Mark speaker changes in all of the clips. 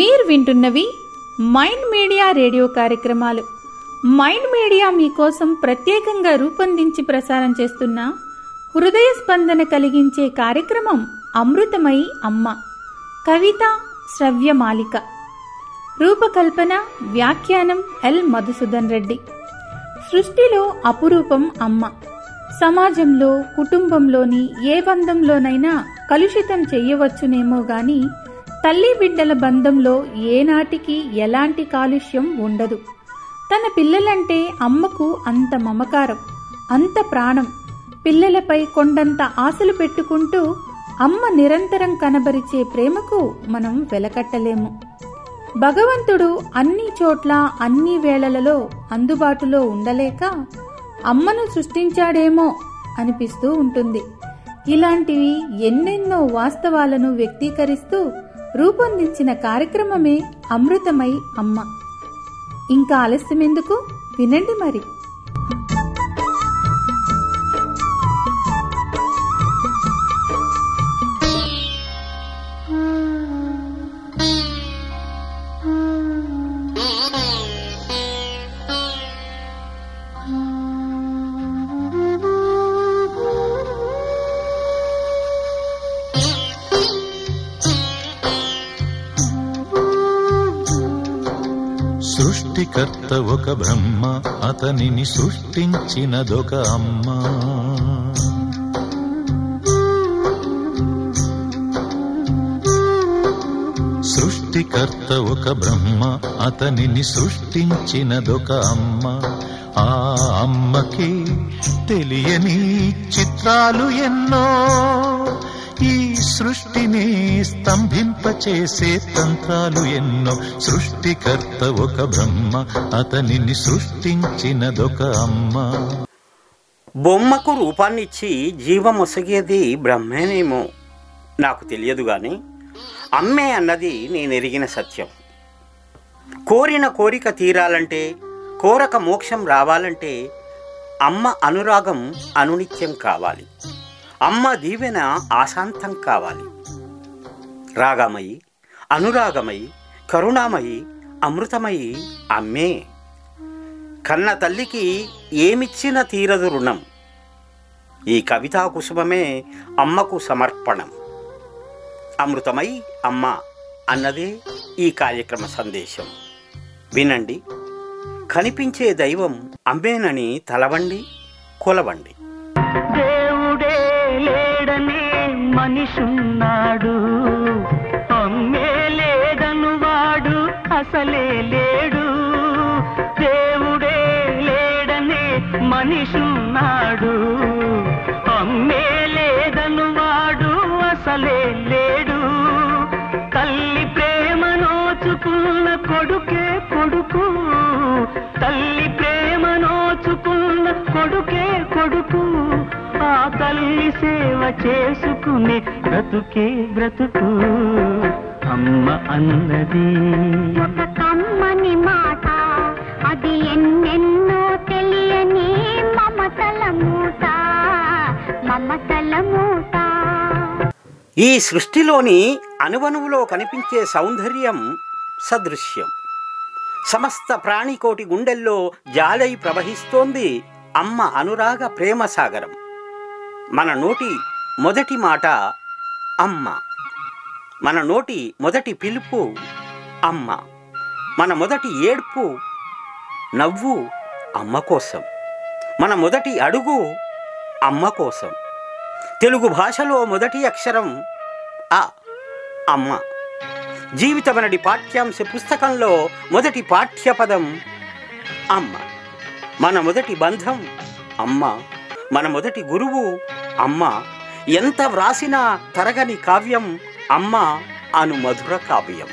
Speaker 1: మీరు వింటున్నవి mind media radio కార్యక్రమాలు. మైండ్ మీడియా మీకోసం ప్రత్యేకంగా రూపొందించి ప్రసారం చేస్తున్న హృదయ స్పందన కలిగించే కార్యక్రమం అమృతమై అమ్మ. కవిత శ్రవ్యమాలిక రూపకల్పన వ్యాఖ్యానం ఎల్ మధుసూదన్ రెడ్డి. సృష్టిలో అపురూపం అమ్మ. సమాజంలో కుటుంబంలోని ఏ బంధంలోనైనా కలుషితం చెయ్యవచ్చునేమో గాని తల్లి బిడ్డల బంధంలో ఏనాటికి ఎలాంటి కాలుష్యం ఉండదు. తన పిల్లలంటే అమ్మకు అంత మమకారం అంత ప్రాణం. పిల్లలపై కొండంత ఆశలు పెట్టుకుంటూ అమ్మ నిరంతరం కనబరిచే ప్రేమకు మనం వెలకట్టలేము. భగవంతుడు అన్ని చోట్ల అన్ని వేళలలో అందుబాటులో ఉండలేక అమ్మను సృష్టించాడేమో అనిపిస్తూ ఉంటుంది. ఇలాంటివి ఎన్నెన్నో వాస్తవాలను వ్యక్తీకరిస్తూ రూపొందించిన కార్యక్రమమే అమృతమై అమ్మ. ఇంకా ఆలస్యం ఎందుకు వినండి మరి.
Speaker 2: సృష్టికర్త ఒక బ్రహ్మ అతనిని సృష్టించినదొక అమ్మ సృష్టికర్త ఒక బ్రహ్మ అతనిని సృష్టించినదొక అమ్మ ఆ అమ్మకి తెలియని చిత్రాలు ఎన్నో ఈ సృష్టిని స్తంభింపచేసే తంత్రాలు ఎన్నో. సృష్టికర్త ఒక బ్రహ్మ అతనిని సృష్టించినదొక అమ్మ.
Speaker 3: బొమ్మకు రూపాన్నిచ్చి జీవమొసగేది బ్రహ్మేనేమో. నాకు తెలియదు గాని అమ్మే అన్నది నేనెరిగిన సత్యం. కోరిన కోరిక తీరాలంటే కోరక మోక్షం రావాలంటే అమ్మ అనురాగం అనునిత్యం కావాలి. అమ్మ దీవెన ఆశాంతం కావాలి. రాగమయి అనురాగమయి కరుణామయి అమృతమయి అమ్మే. కన్న తల్లికి ఏమిచ్చిన తీరదు రుణం? ఈ కవితా కుసుమమే అమ్మకు సమర్పణం. అమృతమై అమ్మ అన్నదే ఈ కార్యక్రమ సందేశం. వినండి. కనిపించే దైవం అమ్మేనని తలవండి కొలవండి.
Speaker 4: మనిషున్నాడు. అమ్మే లేదను వాడు అసలే లేడు. దేవుడే లేడనే మనిషున్నాడు. అమ్మే లేదను వాడు అసలే లేడు. తల్లి ప్రేమ నోచుకున్న కొడుకే కొడుకు. తల్లి ప్రేమ నోచుకున్న కొడుకే కొడుకు. ఆ తల్లి సేవ చేసుకునే బ్రతుకే బ్రతుకు. అమ్మ అన్నది.
Speaker 5: ఒక కమ్మని మాట అది ఎన్నెన్నో తెలియని మమతల మూట మమతల మూట.
Speaker 3: ఈ సృష్టిలోని అణువణువులో కనిపించే సౌందర్యం సదృశ్యం. సమస్త ప్రాణికోటి గుండెల్లో జాలై ప్రవహిస్తోంది అమ్మ అనురాగ ప్రేమ సాగరం మన నోటి మొదటి మాట అమ్మ. మన నోటి మొదటి పిలుపు అమ్మ. మన మొదటి ఏడ్పు నవ్వు అమ్మ కోసం. మన మొదటి అడుగు అమ్మ కోసం. తెలుగు భాషలో మొదటి అక్షరం అ అమ్మ. జీవితమనడి పాఠ్యాంశ పుస్తకంలో మొదటి పాఠ్యపదం అమ్మ. మన మొదటి బంధం అమ్మ. మన మొదటి గురువు అమ్మ ఎంత వ్రాసినా తరగని కావ్యం అమ్మ అను మధుర కావ్యం.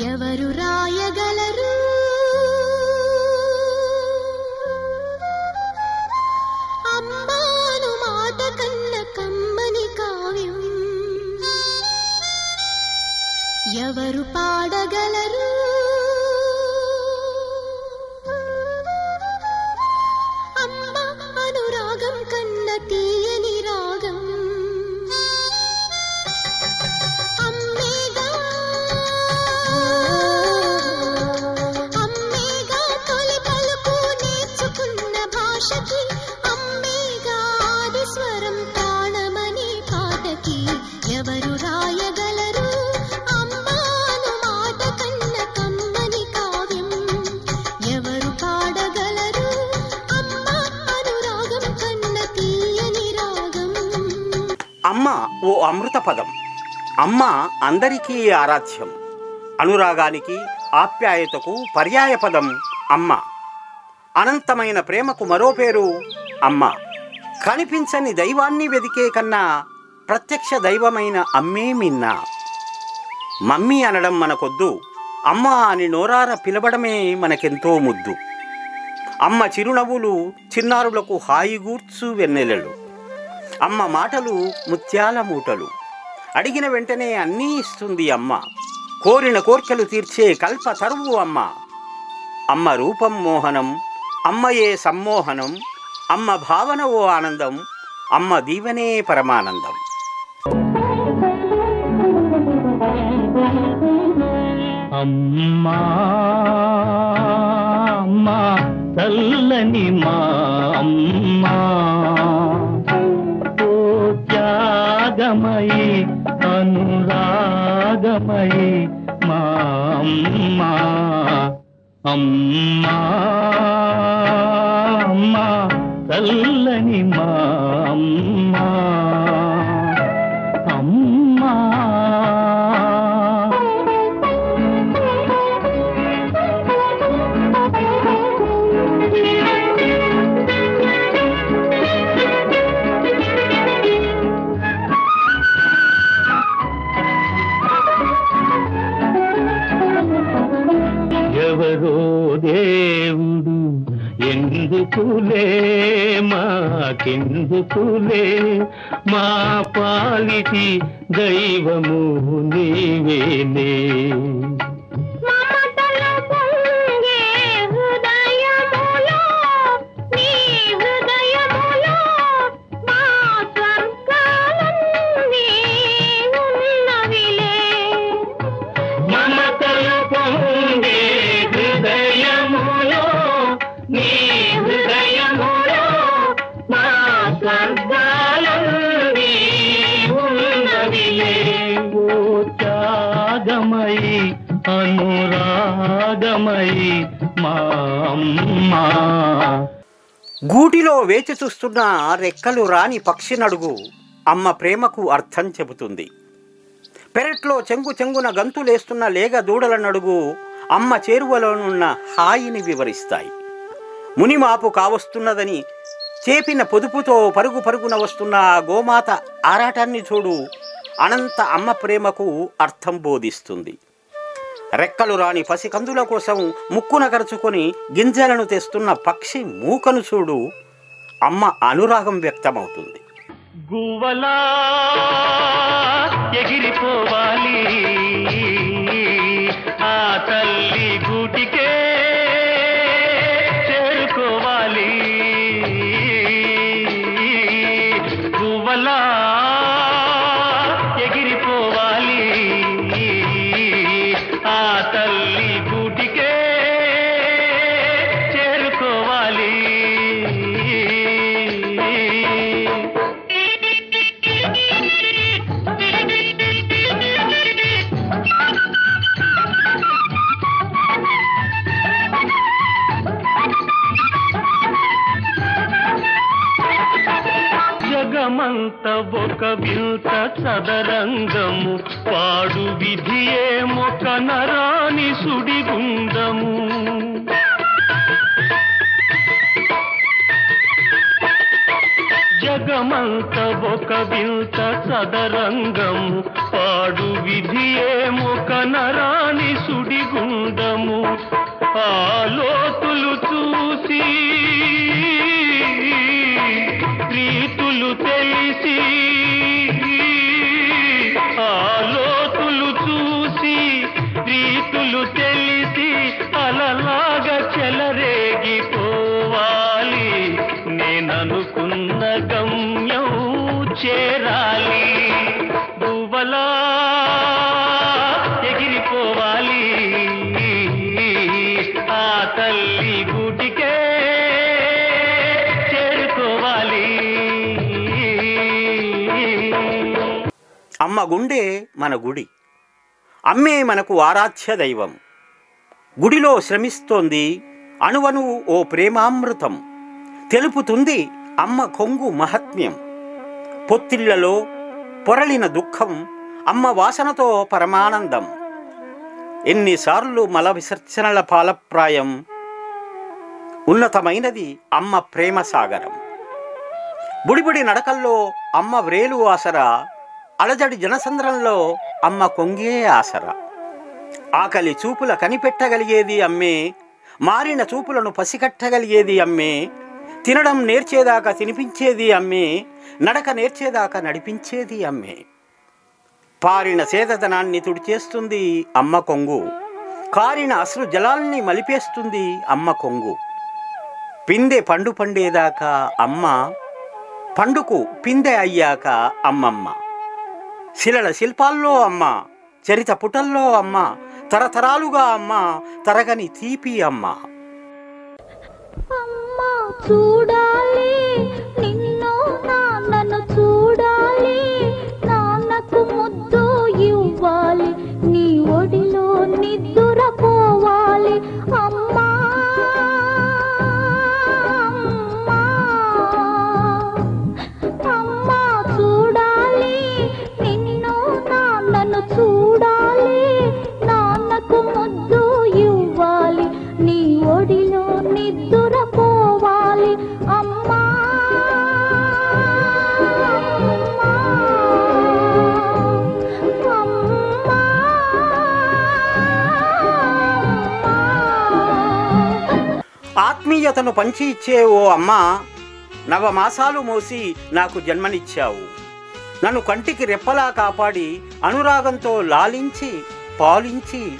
Speaker 5: ఎవరు రాయగలరు? అమ్మ
Speaker 3: ఓ అమృత పదం అమ్మ అందరికీ ఆరాధ్యం. అనురాగానికి ఆప్యాయతకు పర్యాయ పదం అమ్మ. అనంతమైన ప్రేమకు మరో పేరు అమ్మ. కనిపించని దైవాన్ని వెదికే కన్నా ప్రత్యక్ష దైవమైన అమ్మే మిన్నా. మమ్మీ అనడం మనకొద్దు. అమ్మ అని నోరార పిలవడమే మనకెంతో ముద్దు. అమ్మ చిరునవ్వులు చిన్నారులకు హాయిగూర్చు వెన్నెలలు. అమ్మ మాటలు ముత్యాల మూటలు. అడిగిన వెంటనే అన్నీ ఇస్తుంది అమ్మ. కోరిన కోర్కెలు తీర్చే కల్ప తరువు అమ్మ. అమ్మ రూపం మోహనం అమ్మయే సమ్మోహనం అమ్మ భావన ఓ ఆనందం అమ్మ దీవెనే పరమానందం.
Speaker 6: అమ్మా అమ్మా తల్లని మా అమ్మా. త్యాగమయి అనురాగమయి మా అమ్మా అమ్మా అమ్మా చల్లని ఎందుకులే మాకెందుకులే మా పాలిటి దైవము నీవేలే
Speaker 3: గూటిలో వేచి చూస్తున్న రెక్కలు రాని పక్షి నడుగు అమ్మ ప్రేమకు అర్థం చెబుతుంది. పెరట్లో చెంగు చెంగున గంతులేస్తున్న లేగ దూడల నడుగు అమ్మ చేరువలోనున్న హాయిని వివరిస్తాయి. మునిమాపు కావస్తున్నదని చేపిన పొదుపుతో పరుగు పరుగున వస్తున్న గోమాత ఆరాటాన్ని చూడు అనంత అమ్మ ప్రేమకు అర్థం బోధిస్తుంది. రెక్కలు రాని పసికందుల కోసం ముక్కున కరుచుకొని గింజలను తెస్తున్న పక్షి మూకను చూడు అమ్మ అనురాగం వ్యక్తమవుతుంది.
Speaker 6: ఎగిరిపోవాలి ఆ తల్లి గూటికే సదరంగము చదరంగము పాడు విధియే మొక నరాని సుడిగుండము జగమంత ఒక వింత సదరంగము పాడు విధియే మొక నరాని సుడిగుండము ఆ లోతులు చూసి
Speaker 3: అమ్మ గుండె మన గుడి. అమ్మే మనకు ఆరాధ్య దైవం. గుడిలో శ్రమిస్తోంది అణువణువు ఓ ప్రేమామృతం. తెలుపుతుంది అమ్మ కొంగు మహత్మ్యం. పొత్తిళ్ళలో పొరలిన దుఃఖం అమ్మ వాసనతో పరమానందం. ఎన్నిసార్లు మల విసర్జనల పాలప్రాయం. ఉన్నతమైనది అమ్మ ప్రేమ సాగరం. బుడిబుడి నడకల్లో అమ్మ వ్రేలు ఆసరా. అలజడి జనసంద్రంలో అమ్మ కొంగే ఆసరా. ఆకలి చూపుల కనిపెట్టగలిగేది అమ్మే మారిన చూపులను పసికట్టగలిగేది అమ్మే తినడం నేర్చేదాకా తినిపించేది అమ్మే నడక నేర్చేదాకా నడిపించేది అమ్మే. పారిన సేదతనాన్ని తుడిచేస్తుంది అమ్మ కొంగు కారిన అసలు జలాల్ని మలిపేస్తుంది అమ్మ కొంగు. పిందె పండు పండేదాకా అమ్మ పండుకు పిందె అయ్యాక అమ్మమ్మ. శిలల శిల్పాల్లో అమ్మ చరిత పుటల్లో అమ్మ తరతరాలుగా అమ్మ తరగని తీపి అమ్మ.
Speaker 7: అమ్మా చూడాలి నిన్ను నాన్నను చూడాలి నాన్నకు ముద్దు ఇవ్వాలి నీ ఒడిలో నిద్దురపోవాలి.
Speaker 3: ఆత్మీయతను పంచి ఇచ్చే ఓ అమ్మ నవమాసాలు మోసి నాకు జన్మనిచ్చావు. నన్ను కంటికి రెప్పలా కాపాడి అనురాగంతో లాలించి పాలించి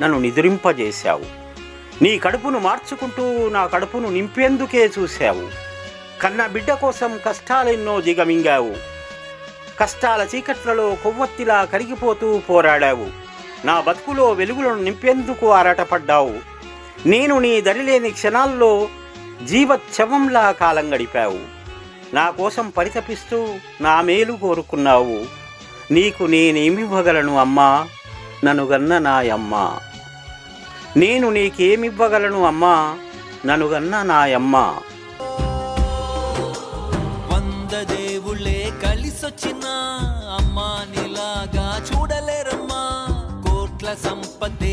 Speaker 3: నన్ను నిద్రింపజేశావు. నీ కడుపును మార్చుకుంటూ నా కడుపును నింపేందుకే చూశావు. కన్న బిడ్డ కోసం కష్టాలెన్నో దిగమింగావు. కష్టాల చీకట్లలో కొవ్వొత్తిలా కరిగిపోతూ పోరాడావు. నా బతుకులో వెలుగులను నింపేందుకు ఆరాటపడ్డావు. నేను నీ దరిలేని క్షణాల్లో జీవచ్చవంలా కాలం గడిపావు. నా కోసం పరితపిస్తూ నా మేలు కోరుకున్నావు. నీకు నేనేమివ్వగలను అమ్మా? ననుగన్న నాయమ్మ. నేను నీకేమివ్వగలను అమ్మా? ననుగన్న నాయమ్మ.
Speaker 8: వంద దేవుళ్ళే కలిసొచ్చిన అమ్మా నీలాగా చూడలేరమ్మా. కోట్ల సంపదే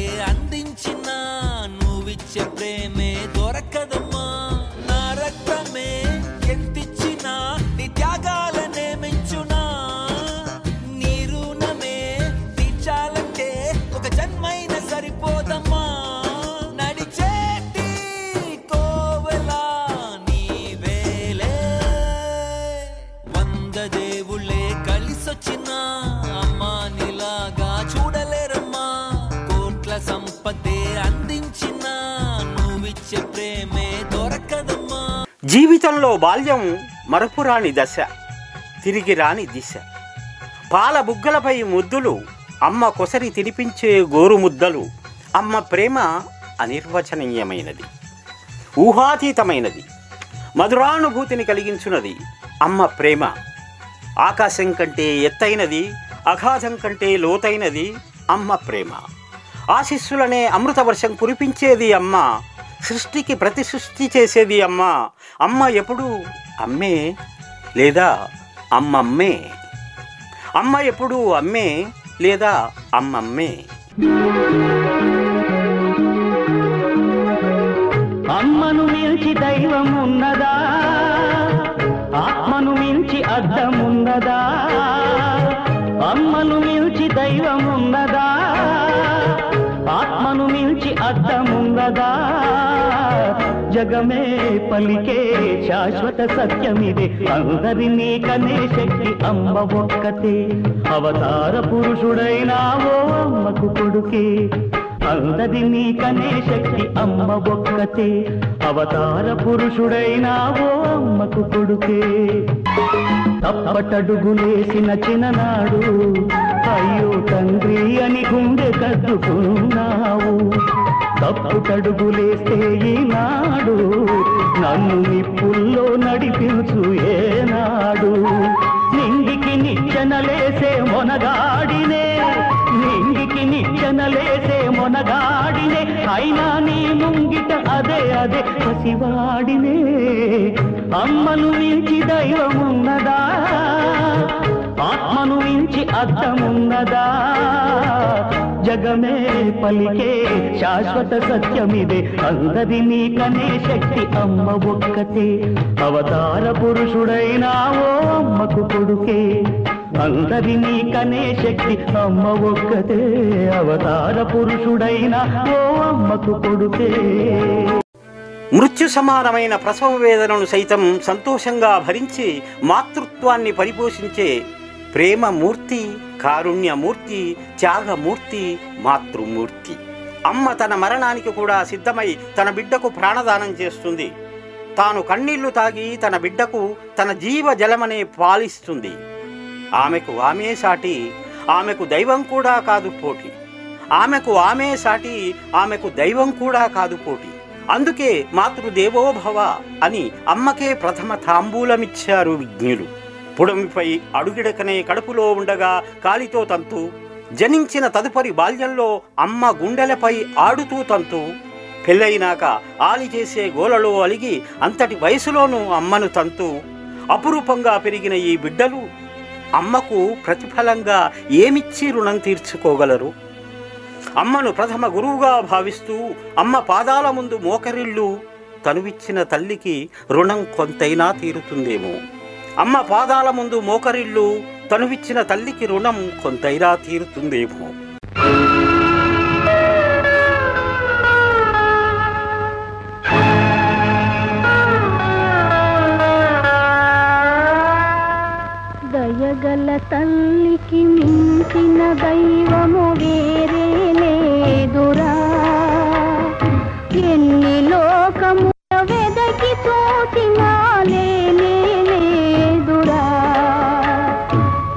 Speaker 8: కలిసొచ్చిన అమ్మా నీలాగా చూడలేరమ్మా. కోట్ల సంపదే అందించిన నువ్విచ్చే ప్రేమే దొరకదమ్మా.
Speaker 3: జీవితంలో బాల్యం మరపురాని దశ తిరిగి రాని దిశ. పాల బుగ్గలపై ముద్దులు అమ్మ కొసరి తినిపించే గోరు ముద్దలు అమ్మ ప్రేమ అనిర్వచనీయమైనది. ఊహాతీతమైనది. మధురానుభూతిని కలిగించున్నది అమ్మ ప్రేమ. ఆకాశం కంటే ఎత్తైనది అగాధం కంటే లోతైనది అమ్మ ప్రేమ. ఆశిస్సులనే అమృత వర్షం కురిపించేది అమ్మ సృష్టికి ప్రతి సృష్టి చేసేది అమ్మ. అమ్మ ఎప్పుడు అమ్మే లేదా అమ్మమ్మే? అమ్మ ఎప్పుడు అమ్మే లేదా అమ్మమ్మే?
Speaker 4: అమ్మను మించి దైవం ఉన్నదా? అర్థం ఉన్నదా? అమ్మను మించి దైవం ఉన్నదా ఆత్మను మించి అర్థం జగమే పలికే శాశ్వత సత్యమిదే. అందరినీ కనే శక్తి అమ్మ ఒక్కతే. అవతార పురుషుడైనావో అమ్మకు కొడుకే. అందరినీ కనే శక్తి అమ్మ ఒక్కతే. అవతార పురుషుడైనావో అమ్మకు కొడుకే. తప్పటడుగులేసిన చిన్ననాడు. అయ్యో తండ్రి అని గుండె కట్టుకున్నావు తప్పుటడుగులేస్తే ఈనాడు నన్ను నిప్పుల్లో నడిపించు ఏనాడు. నింగికి నిచ్చెనలేసే మొనగాడినే నింగికి నిచ్చెనలేసే మొనగాడినే. అయినా నీ ముంగిట అదే అదే పసివాడినే. అమ్మను మించి దైవమున్నదా?
Speaker 6: ఆత్మను మించి అర్థమున్నదా? జగమే పలికే శాశ్వత సత్యమిదే. అందరినీ కనే శక్తి అమ్మ ఒక్కతే. అవతార పురుషుడైనా ఓ అమ్మకు కొడుకే. అందరినీ కనే శక్తి అమ్మ ఒక్కతే అవతార పురుషుడైన ఓ అమ్మకు కొడుకే.
Speaker 3: మృత్యు సమానమైన ప్రసవ వేదనను సైతం సంతోషంగా భరించి మాతృత్వాన్ని పరిపోషించే ప్రేమమూర్తి కారుణ్యమూర్తి త్యాగమూర్తి మాతృమూర్తి. అమ్మ తన మరణానికి కూడా సిద్ధమై తన బిడ్డకు ప్రాణదానం చేస్తుంది. తాను కన్నీళ్ళు తాగి తన బిడ్డకు తన జీవ జలమనే పాలిస్తుంది. ఆమెకు ఆమె సాటి ఆమెకు దైవం కూడా కాదు పోటీ. ఆమెకు ఆమె సాటి ఆమెకు దైవం కూడా కాదు పోటీ. అందుకే మాతృదేవోభవ అని అమ్మకే ప్రథమ తాంబూలమిచ్చారు విజ్ఞులు. పుడమిపై అడుగిడకనే కడుపులో ఉండగా కాలితో తంతు జనించిన తదుపరి బాల్యంలో అమ్మ గుండెలపై ఆడుతూ తంతు పెళ్ళైనాక ఆలి చేసే గోలలో అలిగి అంతటి వయసులోనూ అమ్మను తంతు అపురూపంగా పెరిగిన ఈ బిడ్డలు అమ్మకు ప్రతిఫలంగా ఏమిచ్చి రుణం తీర్చుకోగలరు? అమ్మను ప్రథమ గురువుగా భావిస్తూ అమ్మ పాదాల ముందు మోకరిల్లు తనువిచ్చిన తల్లికి రుణం కొంతైనా తీరుతుందేమో. అమ్మ పాదాల ముందు మోకరిల్లు తనువిచ్చిన తల్లికి రుణం కొంతైనా తీరుతుందేమో.
Speaker 7: తల్లికి మించిన దైవము వేరే లేదురా. ఎన్ని లోకము వెదకి చూసినా లేనే లేదురా.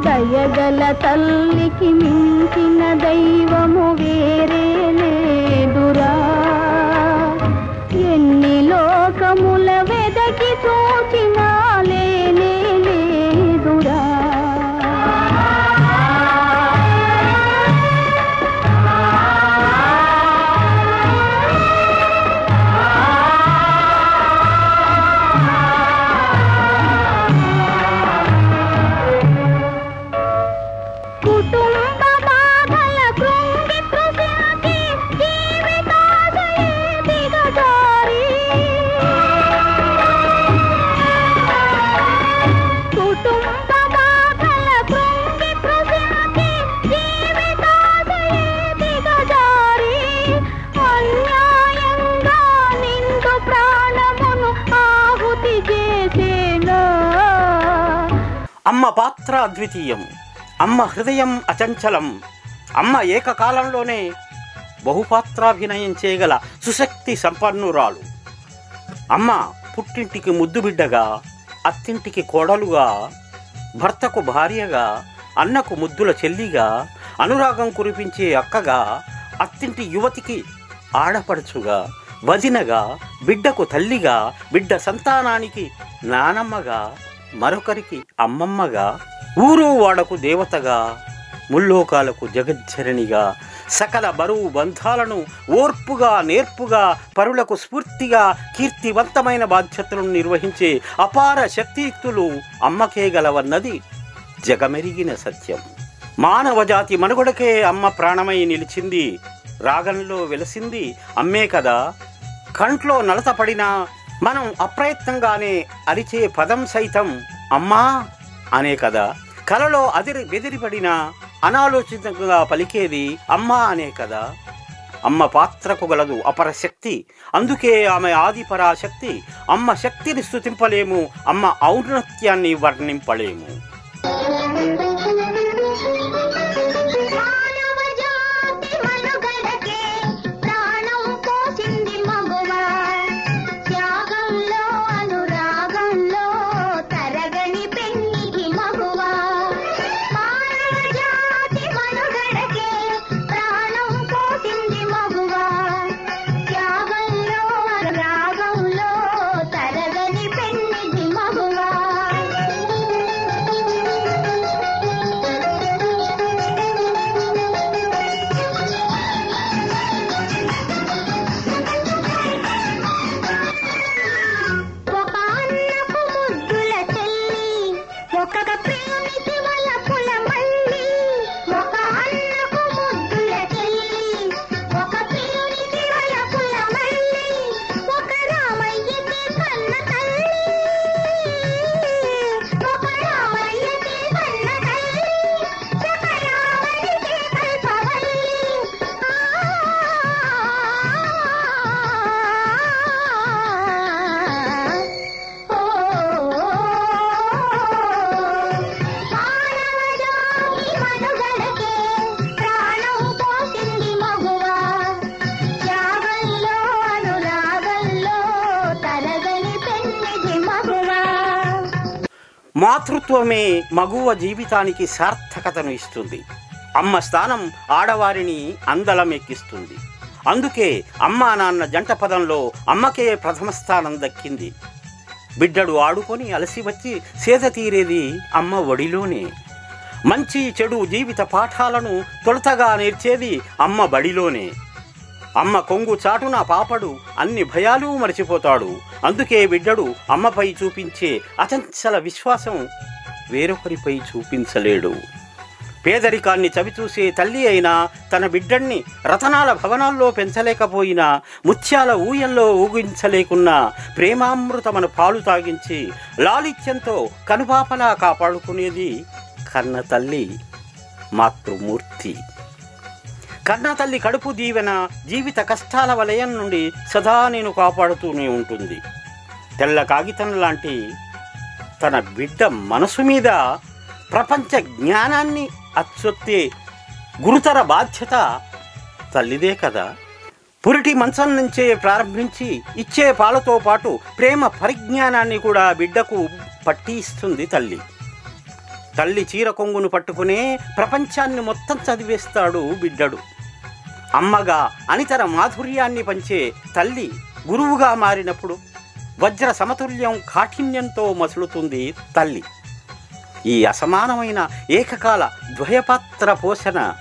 Speaker 7: దయగల తల్లికి మించిన దైవము వేరే
Speaker 3: అద్వితీయం అమ్మ హృదయం అచంచలం. అమ్మ ఏకకాలంలోనే బహుపాత్రాభినయం చేయగల సుశక్తి సంపన్నురాలు. అమ్మ పుట్టింటికి ముద్దు బిడ్డగా అత్తింటికి కోడలుగా భర్తకు భార్యగా అన్నకు ముద్దుల చెల్లిగా అనురాగం కురిపించే అక్కగా అత్తింటి యువతికి ఆడపడుచుగా వదినగా బిడ్డకు తల్లిగా బిడ్డ సంతానానికి నానమ్మగా మరొకరికి అమ్మమ్మగా ఊరు వాడకు దేవతగా ముల్లోకాలకు జగజ్జరణిగా సకల బరువు బంధాలను ఓర్పుగా నేర్పుగా పరులకు స్ఫూర్తిగా కీర్తివంతమైన బాధ్యతలను నిర్వహించే అపార శక్తియుక్తులు అమ్మకే గలవన్నది జగమెరిగిన సత్యం. మానవజాతి మనుగడకే అమ్మ ప్రాణమై నిలిచింది రాగంలో వెలసింది అమ్మే కదా. కంట్లో నలతపడినా మనం అప్రయత్నంగానే అరిచే పదం సైతం అమ్మా అనే కదా కలలో అదిరి బెదిరిపడిన అనాలోచితంగా పలికేది అమ్మ అనే కదా అమ్మ పాత్రకు గలదు అపర శక్తి. అందుకే ఆమె ఆది శక్తి అమ్మ శక్తిని స్థుతింపలేము అమ్మ ఔన్నత్యాన్ని వర్ణింపలేము. మాతృత్వమే మగువ జీవితానికి సార్థకతను ఇస్తుంది. అమ్మ స్థానం ఆడవారిని అందలం ఎక్కిస్తుంది అందుకే అమ్మా నాన్న జంట పదంలో అమ్మకే ప్రథమ స్థానం దక్కింది. బిడ్డడు ఆడుకొని అలసి వచ్చి సేద తీరేది అమ్మ ఒడిలోనే. మంచి చెడు జీవిత పాఠాలను తొలతగా నేర్చేది అమ్మ బడిలోనే. అమ్మ కొంగు చాటున పాపడు అన్ని భయాలు మరచిపోతాడు. అందుకే బిడ్డడు అమ్మపై చూపించే అచంచల విశ్వాసం వేరొకరిపై చూపించలేడు. పేదరికాన్ని చవిచూసే తల్లి అయినా తన బిడ్డణ్ణి రతనాల భవనాల్లో పెంచలేకపోయినా ముత్యాల ఊయల్లో ఊగించలేకున్నా ప్రేమామృతమను పాలు తాగించి లాలిత్యంతో కనుపాపలా కాపాడుకునేది కన్న తల్లి మాతృమూర్తి. కన్న తల్లి కడుపు దీవెన జీవిత కష్టాల వలయం నుండి సదా నేను కాపాడుతూనే ఉంటుంది. తెల్ల కాగితం లాంటి తన బిడ్డ మనసు మీద ప్రపంచ జ్ఞానాన్ని అచ్చొత్తే గురుతర బాధ్యత తల్లిదే కదా. పురిటి మంచం నుంచే ప్రారంభించి ఇచ్చే పాలతో పాటు ప్రేమ పరిజ్ఞానాన్ని కూడా బిడ్డకు పట్టి ఇస్తుంది తల్లి. తల్లి చీర కొంగును పట్టుకునే ప్రపంచాన్ని మొత్తం చదివేస్తాడు బిడ్డడు. అమ్మగా అనితర మాధుర్యాన్ని పంచే తల్లి గురువుగా మారినప్పుడు వజ్ర సమతుల్యం కాఠిన్యంతో మసులుతుంది తల్లి. ఈ అసమానమైన ఏకకాల ద్వయపాత్ర పోషణ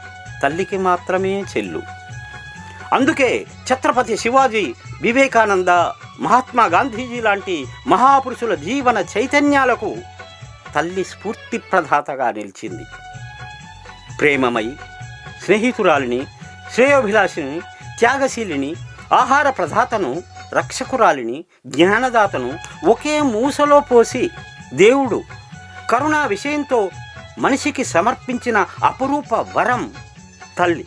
Speaker 3: తల్లికి మాత్రమే చెల్లు. అందుకే ఛత్రపతి శివాజీ వివేకానంద మహాత్మా గాంధీజీ లాంటి మహాపురుషుల జీవన చైతన్యాలకు తల్లి స్ఫూర్తి ప్రదాతగా నిలిచింది. ప్రేమమై స్నేహితురాలిని శ్రేయోభిలాషిని త్యాగశీలిని ఆహార ప్రదాతను రక్షకురాలిని జ్ఞానదాతను ఒకే మూసలో పోసి దేవుడు కరుణా విషయంతో మనిషికి సమర్పించిన అపురూప వరం తల్లి.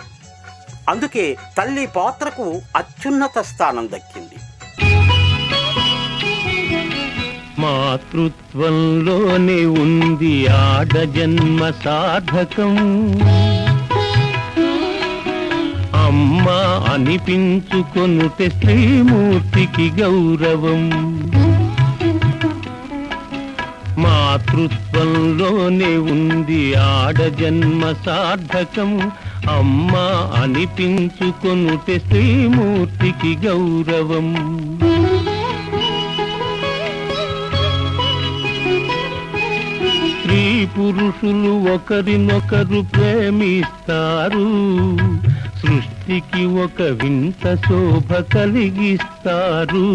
Speaker 3: అందుకే తల్లి పాత్రకు అత్యున్నత స్థానం దక్కింది.
Speaker 6: మాతృత్వంలోనే ఉంది ఆడ జన్మ సాధకం. అమ్మ అనిపించుకొనుటే శ్రీమూర్తికి గౌరవం. మాతృత్వంలోనే ఉంది ఆడజన్మ సార్థకం. అమ్మ అనిపించుకొనుటే శ్రీమూర్తికి గౌరవం. స్త్రీ పురుషులు ఒకరినొకరు ప్రేమిస్తారు. సృష్టికి ఒక వింత శోభ కలిగిస్తారు.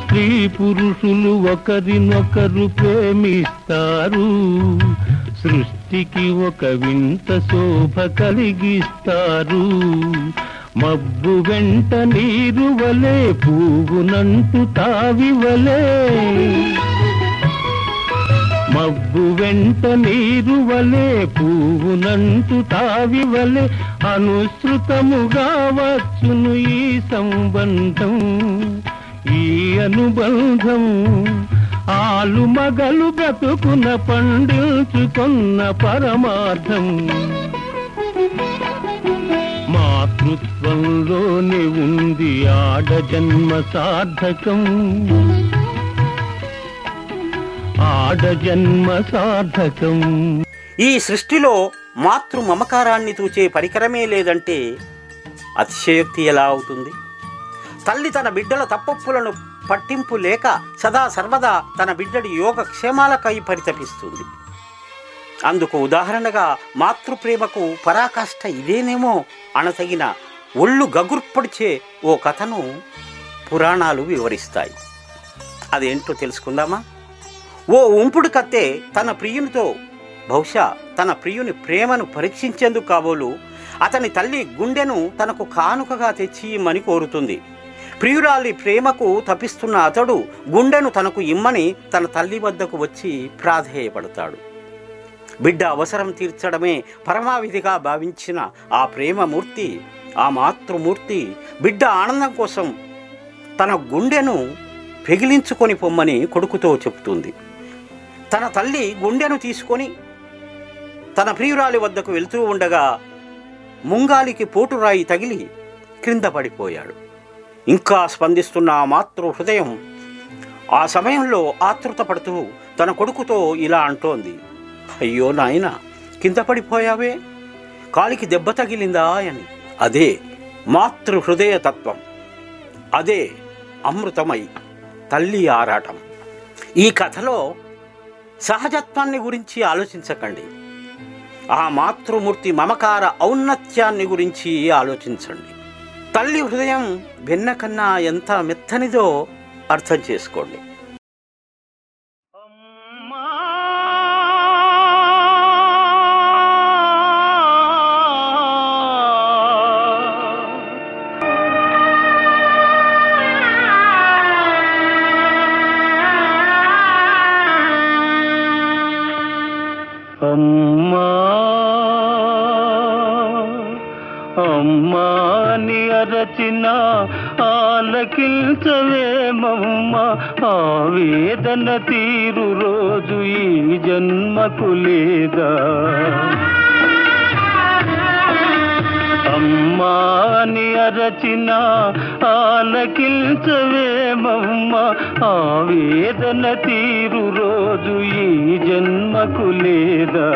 Speaker 6: స్త్రీ పురుషులు ఒకరినొకరు ప్రేమిస్తారు. సృష్టికి ఒక వింత శోభ కలిగిస్తారు. మబ్బు వెంట నీరు వలే పువ్వునంటూ తావివలే మబ్బు వెంట నీరు వలే తావివలే అనుసృతముగా వచ్చును ఈ సంబంధం ఈ అనుబంధం. ఆలు మగలు బ్రతుకున పండించుకున్న పరమార్థం. మాతృత్వంలోనే ఉంది ఆడ జన్మ సార్థకం. ఆడజన్మ సార్థకం.
Speaker 3: ఈ సృష్టిలో మాతృ మమకారాన్ని తూచే పరికరమే లేదంటే అతిశయోక్తి ఎలా అవుతుంది? తల్లి తన బిడ్డల తప్పొప్పులను పట్టింపు లేక సదా సర్వదా తన బిడ్డడి యోగక్షేమాలకై పరితపిస్తుంది. అందుకు ఉదాహరణగా మాతృప్రేమకు పరాకాష్ఠ ఇదేనేమో అనతగిన ఒళ్ళు గగుర్పడిచే ఓ కథను పురాణాలు వివరిస్తాయి. అదేంటో తెలుసుకుందామా? ఓ ఉంపుడు కత్తే తన ప్రియునితో బహుశా తన ప్రియుని ప్రేమను పరీక్షించేందుకు కాబోలు అతని తల్లి గుండెను తనకు కానుకగా తెచ్చి ఇమ్మని కోరుతుంది. ప్రియురాలి ప్రేమకు తపిస్తున్న అతడు గుండెను తనకు ఇమ్మని తన తల్లి వద్దకు వచ్చి ప్రాధేయపడతాడు. బిడ్డ అవసరం తీర్చడమే పరమావిధిగా భావించిన ఆ ప్రేమమూర్తి ఆ మాతృమూర్తి బిడ్డ ఆనందం కోసం తన గుండెను పెగిలించుకొని పొమ్మని కొడుకుతో చెప్తుంది. తన తల్లి గుండెను తీసుకొని తన ప్రియురాలి వద్దకు వెళ్తూ ఉండగా ముంగాలికి పోటురాయి తగిలి క్రింద పడిపోయాడు. ఇంకా స్పందిస్తున్న ఆ మాతృ హృదయం ఆ సమయంలో ఆతృత పడుతూ తన కొడుకుతో ఇలా అంటోంది. అయ్యో నాయన కింద పడిపోయావే? కాలికి దెబ్బ తగిలిందా అని. అదే మాతృ హృదయ తత్వం. అదే అమృతమై తల్లి ఆరాటం. ఈ కథలో సహజత్వాన్ని గురించి ఆలోచించకండి. ఆ మాతృమూర్తి మమకార ఔన్నత్యాన్ని గురించి ఆలోచించండి. తల్లి హృదయం వెన్న కన్నా ఎంత మెత్తనిదో అర్థం చేసుకోండి.
Speaker 6: ఆలకించవేమమ్మ ఆవేదన తీరు రోజు ఈ జన్మకు లేదా? అమ్మాని అరచిన ఆలకించవేమమ్మ? ఆవేదన తీరు రోజు ఈ జన్మకు లేదా?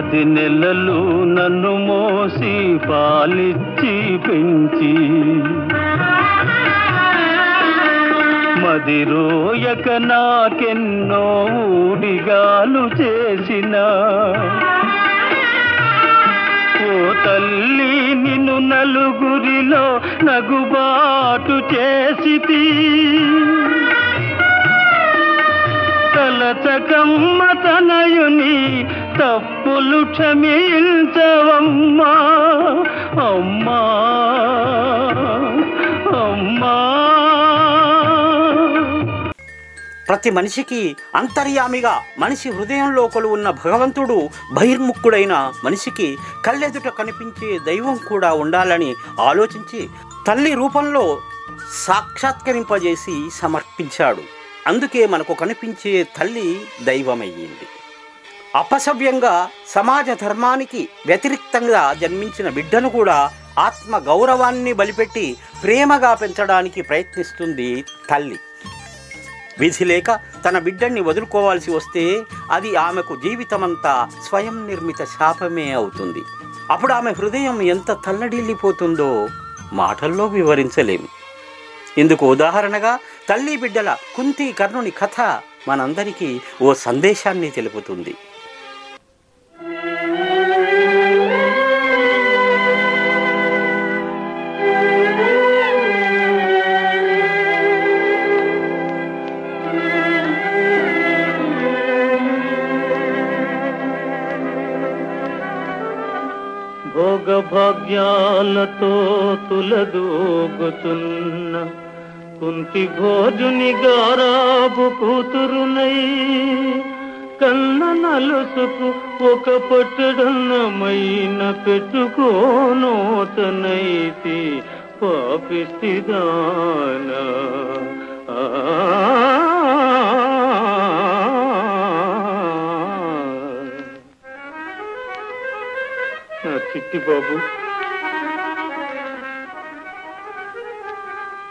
Speaker 6: పది నెలలు నన్ను మోసి పాలిచ్చి పెంచి. మదిరోయక నాకెన్నో ఊడిగాలు చేసిన. ఓ తల్లి నిన్ను నలుగురిలో నగుబాటు చేసితి. తలచకమ్మ తనయుని తప్పులు క్షమించవమ్మా. అమ్మా. అమ్మా.
Speaker 3: ప్రతి మనిషికి అంతర్యామిగా మనిషి హృదయంలో ఉన్న భగవంతుడు బహిర్ముఖుడైన మనిషికి కళ్ళెదుట కనిపించే దైవం కూడా ఉండాలని ఆలోచించి తల్లి రూపంలో సాక్షాత్కరింపజేసి సమర్పించాడు. అందుకే మనకు కనిపించే తల్లి దైవమయ్యింది. అపసవ్యంగా సమాజ ధర్మానికి వ్యతిరిక్తంగా జన్మించిన బిడ్డను కూడా ఆత్మ గౌరవాన్ని బలిపెట్టి ప్రేమగా పెంచడానికి ప్రయత్నిస్తుంది తల్లి. విధి లేక తన బిడ్డని వదులుకోవాల్సి వస్తే అది ఆమెకు జీవితమంతా స్వయం నిర్మిత శాపమే అవుతుంది. అప్పుడు ఆమె హృదయం ఎంత తల్లడిల్లిపోతుందో మాటల్లో వివరించలేము. ఇందుకు ఉదాహరణగా తల్లి బిడ్డల కుంతి కర్ణుని కథ మనందరికీ ఓ సందేశాన్ని తెలుపుతుంది.
Speaker 6: భోగభాగ్యాలతో తులదూగుతున్న కుంతి భోజుని గారాబు కూతురునై కన్న నలుసుకు ఒక పట్టడన్నమైన పెట్టుకోనోతనైతి పాపిస్తిదానా నా చిట్టి బాబు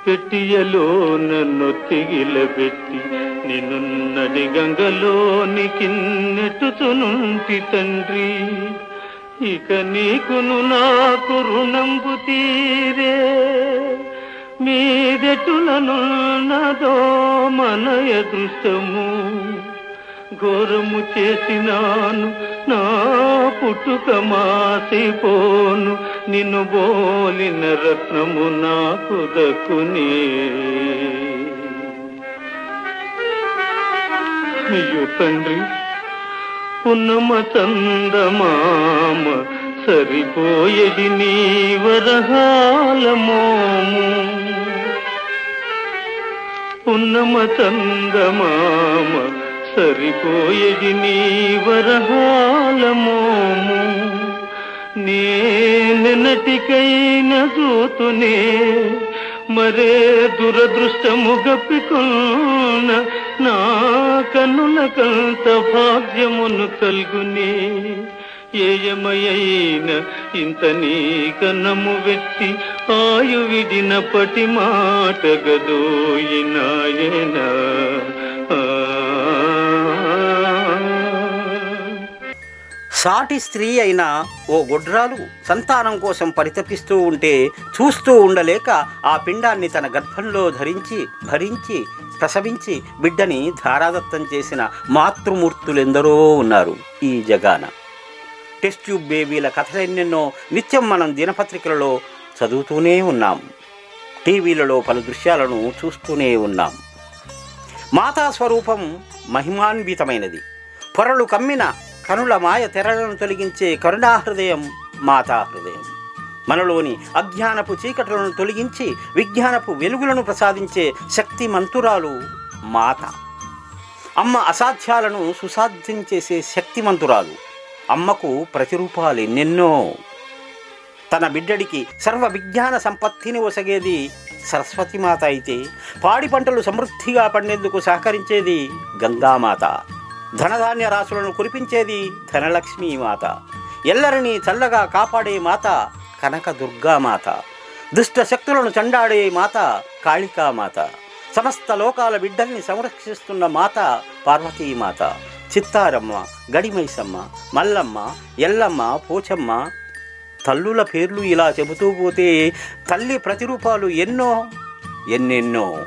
Speaker 6: పెట్టియలో నన్ను తిగిలబెట్టి నిన్నున్నడి గంగలోని నెట్టుతునుంటి తండ్రి. ఇక నీకును నాకు రుణంబు తీరే మీదెటులనున్నదో మన అదృష్టము ఘోరము చేసినాను నా పుట్టుక మాసిపోను నిన్ను బోలిన రత్నము నాకు దక్కునే. అయ్యో తండ్రి పున్నమ చందమామ సరిపోయేది నీ వరహాలమోము పున్నమ చందమామ సరిపోయేది నీ వరహాల మోము నేనెనటికైన చూతునే మరే దురదృష్టము గప్పికున్న నా కన్నులకంత భాగ్యమును కల్గునే. ఏయమయైన ఇంత నీ కన్నము వెట్టి ఆయు విడినప్పటి మాట గదోయినాయన
Speaker 3: సాటి స్త్రీ అయిన ఓ గొడ్రాలు సంతానం కోసం పరితపిస్తూ ఉంటే చూస్తూ ఉండలేక ఆ పిండాన్ని తన గర్భంలో ధరించి భరించి ప్రసవించి బిడ్డని ధారాదత్తం చేసిన మాతృమూర్తులెందరో ఉన్నారు ఈ జగాన. టెస్ట్ ట్యూబ్ బేబీల కథలెన్నెన్నో నిత్యం మనం దినపత్రికలలో చదువుతూనే ఉన్నాం. టీవీలలో పలు దృశ్యాలను చూస్తూనే ఉన్నాం. మాతా స్వరూపం మహిమాన్వితమైనది. పొరలు కమ్మిన కనుల మాయ తెరలను తొలగించే కరుణాహృదయం మాతా హృదయం. మనలోని అజ్ఞానపు చీకటలను తొలగించి విజ్ఞానపు వెలుగులను ప్రసాదించే శక్తి మంతురాలు మాత. అమ్మ అసాధ్యాలను సుసాధ్యం చేసే శక్తి మంతురాలు. అమ్మకు ప్రతిరూపాలు ఎన్నెన్నో. తన బిడ్డడికి సర్వ విజ్ఞాన సంపత్తిని ఒసగేది సరస్వతిమాత అయితే పాడి పంటలు సమృద్ధిగా పండేందుకు సహకరించేది గంగామాత. ధనధాన్య రాశులను కురిపించేది ధనలక్ష్మీ మాత. ఎల్లరిని చల్లగా కాపాడే మాత కనక దుర్గామాత దుష్ట శక్తులను చండాడే మాత కాళికామాత సమస్త లోకాల బిడ్డల్ని సంరక్షిస్తున్న మాత పార్వతీమాత చిత్తారమ్మ గడిమైసమ్మ మల్లమ్మ ఎల్లమ్మ పోచమ్మ తల్లుల పేర్లు ఇలా చెబుతూ పోతే తల్లి ప్రతిరూపాలు ఎన్నో? ఎన్నెన్నో?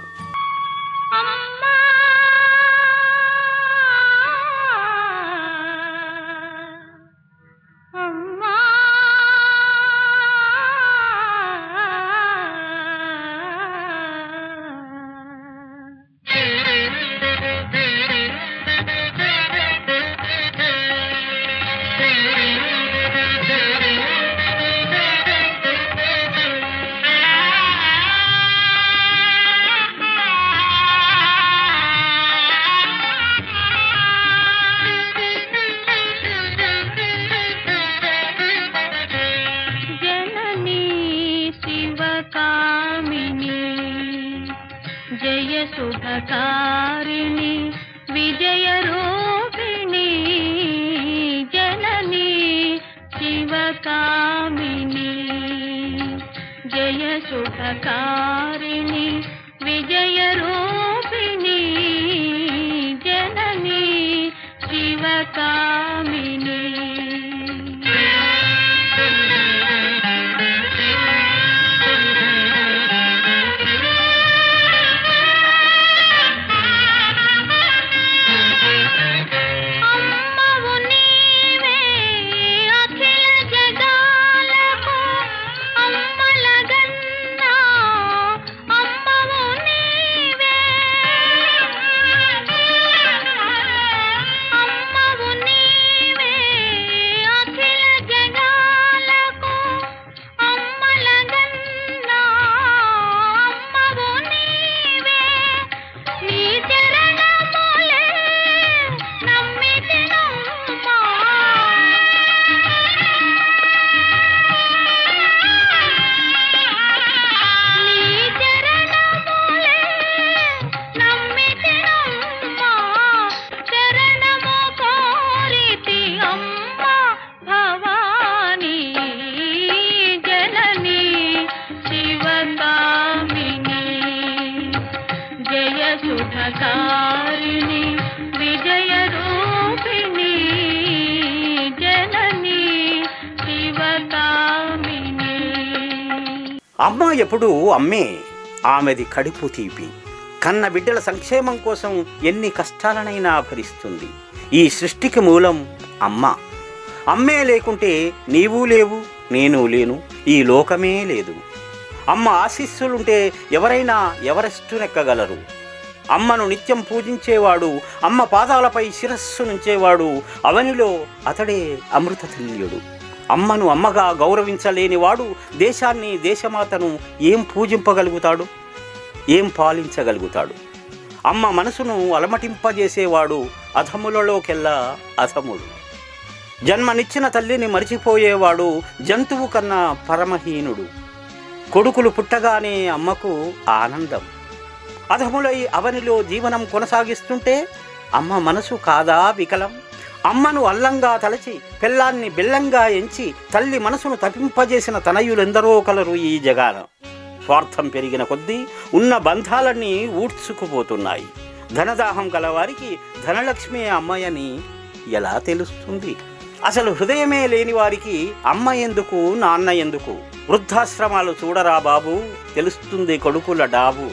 Speaker 7: అమ్మే
Speaker 3: ఆమెది కడుపు తీపి. కన్న బిడ్డల సంక్షేమం కోసం ఎన్ని కష్టాలనైనా భరిస్తుంది. ఈ సృష్టికి మూలం అమ్మ. అమ్మే లేకుంటే నీవు లేవు నేను లేను ఈ లోకమే లేదు. అమ్మ ఆశీస్సులుంటే ఎవరైనా ఎవరెస్టునెక్కగలరు అమ్మను నిత్యం పూజించేవాడు అమ్మ పాదాలపై శిరస్సు నుంచేవాడు అవనిలో అతడే అమృతతుల్యుడు. అమ్మను అమ్మగా గౌరవించలేనివాడు దేశాన్ని దేశమాతను ఏం పూజింపగలుగుతాడు? ఏం పాలించగలుగుతాడు? అమ్మ మనసును అలమటింపజేసేవాడు అధములలోకెల్లా అధముడు. జన్మనిచ్చిన తల్లిని మరిచిపోయేవాడు జంతువు కన్నా పరమహీనుడు. కొడుకులు పుట్టగానే అమ్మకు ఆనందం. అధములై అవనిలో జీవనం కొనసాగిస్తుంటే అమ్మ మనసు కాదా వికలం? అమ్మను అల్లంగా తలచి పిల్లాన్ని బెల్లంగా ఎంచి తల్లి మనసును తపింపజేసిన తనయులెందరో కలరు ఈ జగాన స్వార్థం పెరిగిన కొద్దీ ఉన్న బంధాలన్నీ ఊడ్చుకుపోతున్నాయి. ధనదాహం గలవారికి ధనలక్ష్మి అమ్మాయని ఎలా తెలుస్తుంది? అసలు హృదయమే లేని వారికి అమ్మ ఎందుకు నాన్న ఎందుకు? వృద్ధాశ్రమాలు చూడరా బాబు తెలుస్తుంది కొడుకుల డాబు.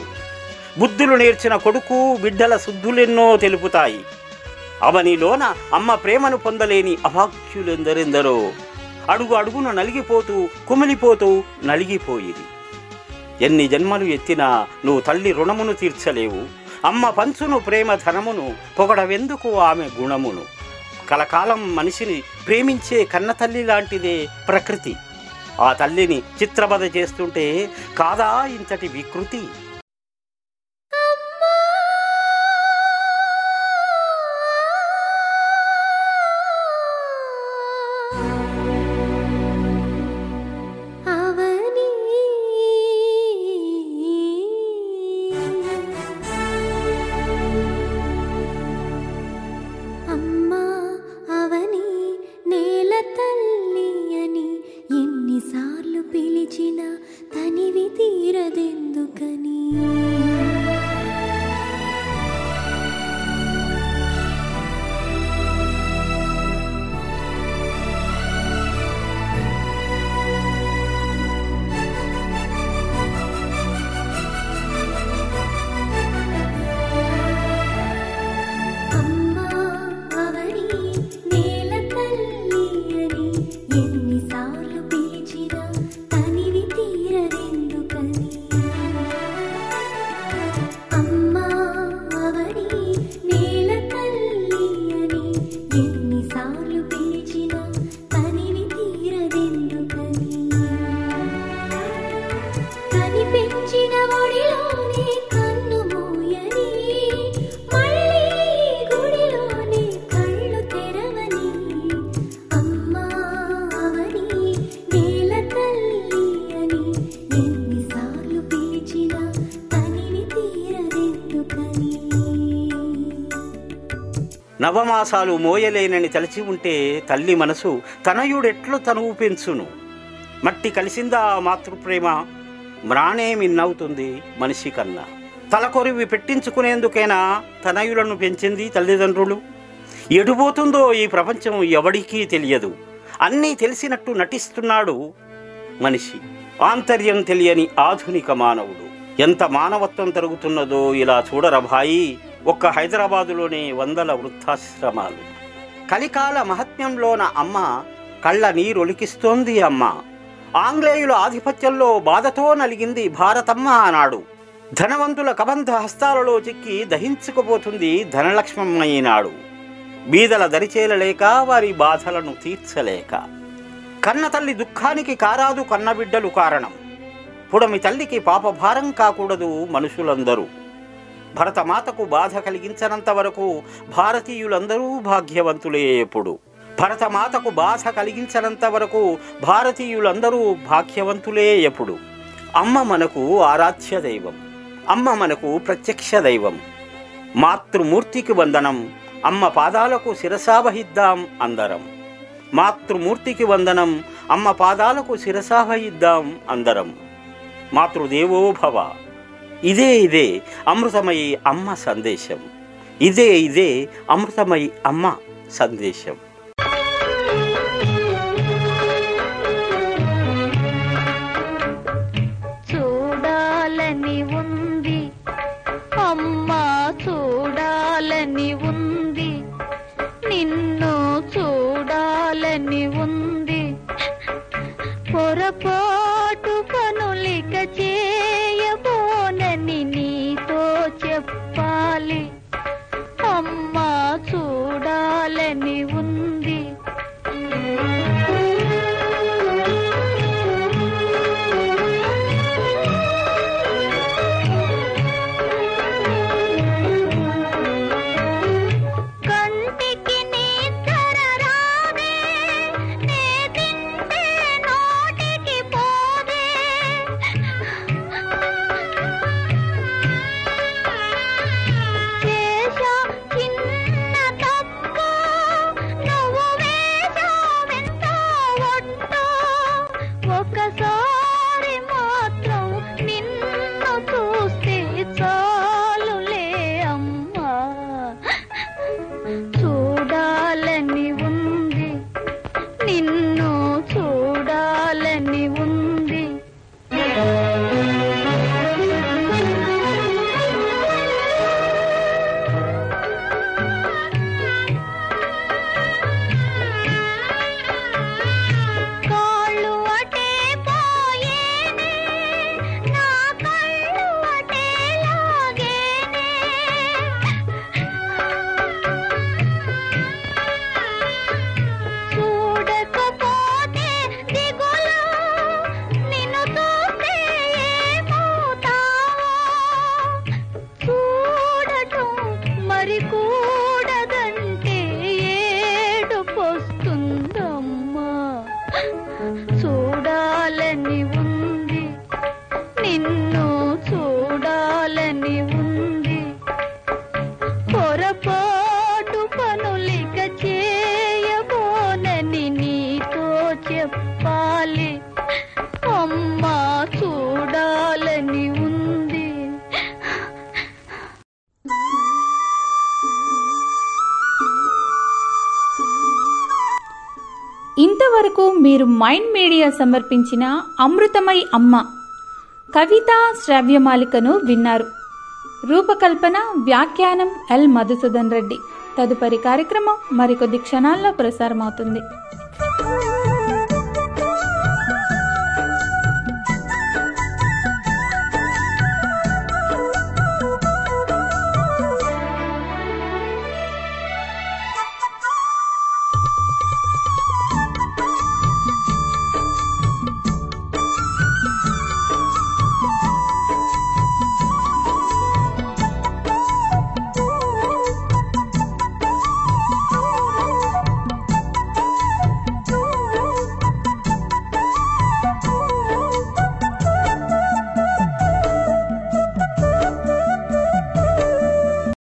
Speaker 3: బుద్ధులు నేర్చిన కొడుకు బిడ్డల శుద్ధులెన్నో తెలుపుతాయి. అవనిలోన అమ్మ ప్రేమను పొందలేని అభాగ్యులెందరెందరో? అడుగు అడుగున నలిగిపోతూ కుమిలిపోతూ నలిగిపోయిరి ఎన్ని జన్మలు ఎత్తినా నువ్వు తల్లి రుణమును తీర్చలేవు. అమ్మ పంచును ప్రేమ ధనమును పొగడవెందుకు ఆమె గుణమును? కలకాలం మనిషిని ప్రేమించే కన్న తల్లి లాంటిదే ప్రకృతి. ఆ తల్లిని చిత్రబద చేస్తుంటే కాదా ఇంతటి వికృతి? నవమాసాలు మోయలేనని తలచి ఉంటే తల్లి మనసు తనయుడెట్లు తనువు పెంచును మట్టి కలిసిందా ఆ మాతృప్రేమ మ్రానేమిన్నవుతుంది మనిషి కన్నా. తలకొరివి పెట్టించుకునేందుకైనా తనయులను పెంచింది తల్లిదండ్రులు? ఎటుపోతుందో ఈ ప్రపంచం ఎవడికీ తెలియదు. అన్నీ తెలిసినట్టు నటిస్తున్నాడు మనిషి. ఆంతర్యం తెలియని ఆధునిక మానవుడు. ఎంత మానవత్వం తరుగుతున్నదో ఇలా చూడరభాయి ఒక్క హైదరాబాదులోని వందల వృద్ధాశ్రమాలు. కలికాల మహత్యంలోన అమ్మ కళ్ళ నీరొలికిస్తోంది అమ్మ. ఆంగ్లేయుల ఆధిపత్యంలో బాధతో నలిగింది భారతమ్మ అన్నాడు ధనవంతుల కబంధ హస్తాలలో చిక్కి దహించుకుపోతుంది ధనలక్ష్మమ్మయ్యనాడు బీదల దరిచేలలేక వారి బాధలను తీర్చలేక. కన్న తల్లి దుఃఖానికి కారాదు కన్నబిడ్డలు కారణం. పుడమి తల్లికి పాపభారం కాకూడదు మనుషులందరూ. భరతమాతకు బాధ కలిగించనంత వరకు భారతీయులందరూ భాగ్యవంతులే ఎప్పుడు. భరతమాతకు బాధ కలిగించనంత వరకు భారతీయులందరూ భాగ్యవంతులే ఎప్పుడు. అమ్మ మనకు ఆరాధ్య దైవం. అమ్మ మనకు ప్రత్యక్ష దైవం. మాతృమూర్తికి వందనం. అమ్మ పాదాలకు శిరసావహిద్దాం అందరం. మాతృమూర్తికి వందనం. అమ్మ పాదాలకు శిరసావహిద్దాం అందరం. మాతృదేవో భవ ఇదే ఇదే అమృతమయి అమ్మ సందేశం. ఇదే ఇదే అమృతమయి అమ్మ సందేశం.
Speaker 1: ప్రియ సమర్పించిన అమృతమై అమ్మ కవితా శ్రావ్యమాలికను విన్నారు. రూపకల్పన వ్యాఖ్యానం ఎల్. మధుసూదన్ రెడ్డి. తదుపరి కార్యక్రమం మరికొద్ది క్షణాల్లో ప్రసారమవుతుంది.